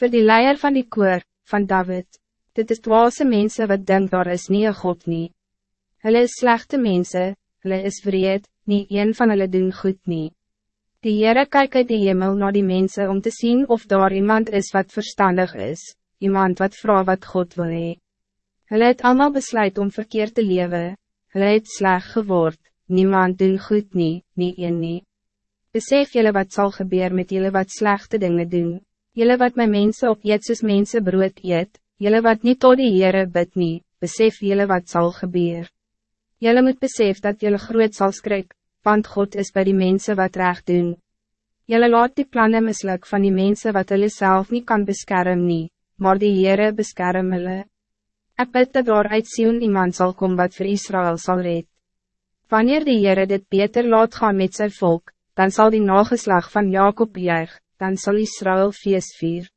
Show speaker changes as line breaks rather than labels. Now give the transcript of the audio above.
Voor die leier van die koor, van David, dit is dwaase mensen wat denkt daar is nie een God nie. Hulle is slechte mensen, hulle is vreed, nie een van hulle doen goed nie. Die Heere kyk uit die hemel naar die mensen om te zien of daar iemand is wat verstandig is, iemand wat vrouw wat God wil hee. Hulle het allemaal besluit om verkeerd te leven, hulle het sleg geword, niemand doen goed nie, nie een nie. Besef jullie wat zal gebeuren met jullie wat slechte dingen doen, jullie wat mijn mensen op eet soos mense brood eet, jullie wat niet tot die Heere bid nie, besef jullie wat zal gebeuren. Jullie moet besef dat jullie groot zal skrik, want God is bij die mensen wat recht doen. Jullie laat die plannen misluk van die mensen wat jullie zelf niet kan beschermen nie, maar die Heere beskerm hulle. Ek bid dat daar uit Sion iemand zal komen wat voor Israël zal red. Wanneer die Heere dit beter laat gaan met zijn volk, dan zal die nageslag van Jacob juig, dan zal Israël feest vier.